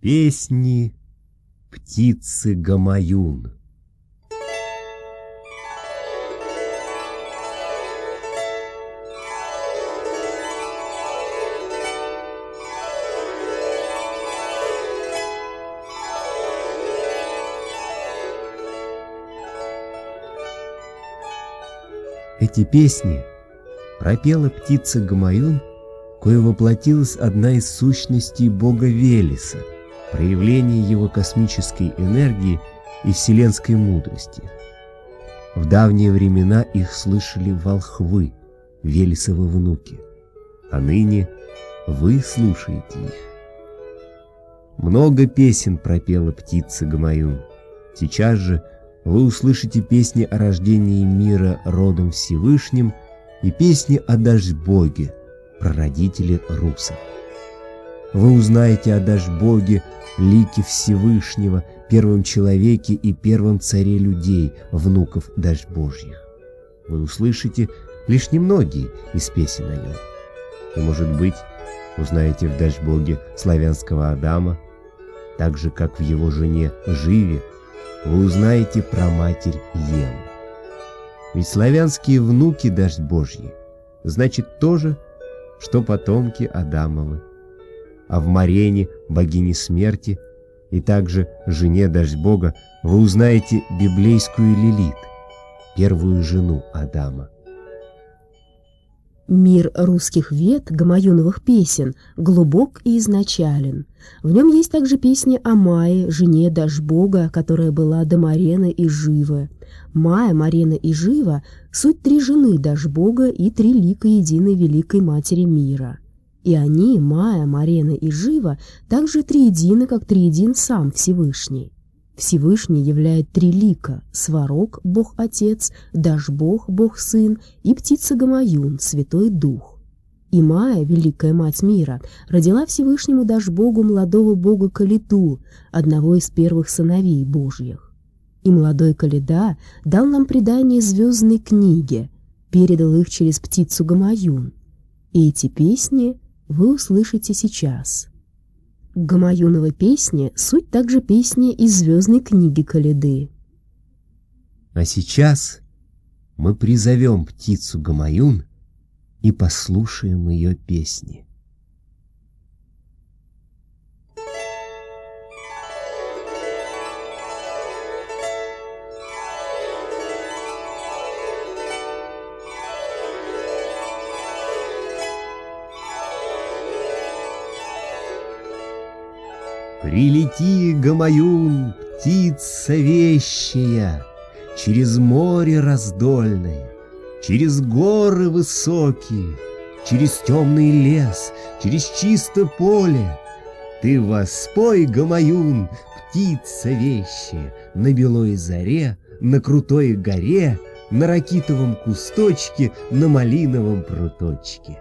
Песни птицы Гамаюн. Эти песни пропела птица Гамаюн, кое воплотилась одна из сущностей бога Велеса, проявление его космической энергии и вселенской мудрости. В давние времена их слышали волхвы, Велесовы внуки, а ныне вы слушаете их. Много песен пропела птица Гамаюн. Сейчас же – вы услышите песни о рождении мира родом Всевышним и песни о Дашбоге, прародителе русов. Вы узнаете о Дашбоге, лике Всевышнего, первом человеке и первом царе людей, внуков Дашбожьих. Вы услышите лишь немногие из песен о нем. И, может быть, узнаете в Дашбоге славянского Адама, так же, как в его жене Живе, вы узнаете про матерь Еву. Ведь славянские внуки дождь Божьи, значит то же, что потомки Адамовы. А в Марене, богине смерти, и также жене дождь Бога, вы узнаете библейскую Лилит, первую жену Адама. Мир русских вет, гамаюновых песен, глубок и изначален. В нем есть также песни о Мае, жене Дашбога, которая была до Марена и Жива. Майя, Марена и Жива – суть три жены Дашбога и три лика единой Великой Матери мира. И они, Майя, Марена и Жива, также триедины, как триедин сам Всевышний. Всевышний являет три лика – Сварог, Бог-Отец, Дашбог, Бог-Сын и птица Гамаюн, Святой Дух. И Майя, Великая Мать мира, родила Всевышнему Дашбогу молодого бога Калиту, одного из первых сыновей Божьих. И молодой Калида дал нам предание звездной книге, передал их через птицу Гамаюн. И эти песни вы услышите сейчас. Гамаюнова песни — суть также песни из звездной книги Каледы. А сейчас мы призовем птицу Гамаюн и послушаем ее песни. Прилети, Гамаюн, птица вещая, Через море раздольное, Через горы высокие, Через темный лес, через чисто поле. Ты воспой, Гамаюн, птица вещая, На белой заре, на крутой горе, На ракитовом кусточке, на малиновом пруточке.